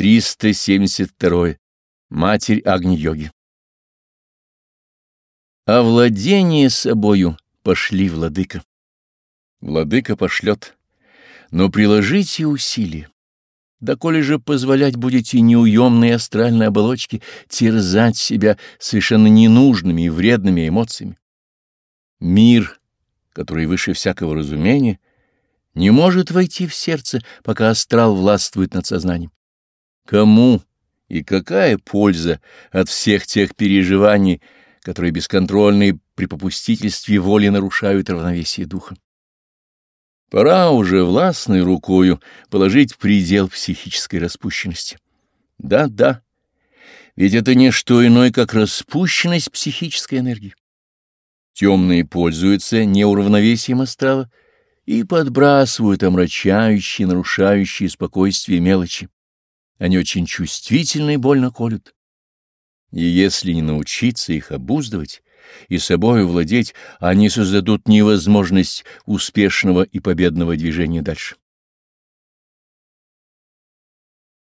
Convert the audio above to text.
372. Матерь Агни-йоги. О владении собою пошли, владыка. Владыка пошлет, но приложите усилия. Доколе же позволять будете неуемной астральной оболочке терзать себя совершенно ненужными и вредными эмоциями? Мир, который выше всякого разумения, не может войти в сердце, пока астрал властвует над сознанием. Кому и какая польза от всех тех переживаний, которые бесконтрольные при попустительстве воли нарушают равновесие духа? Пора уже властной рукою положить предел психической распущенности. Да, да, ведь это не что иное, как распущенность психической энергии. Темные пользуются неуравновесием астрала и подбрасывают омрачающие, нарушающие спокойствие мелочи. Они очень чувствительны и больно колют. И если не научиться их обуздывать и собою владеть, они создадут невозможность успешного и победного движения дальше.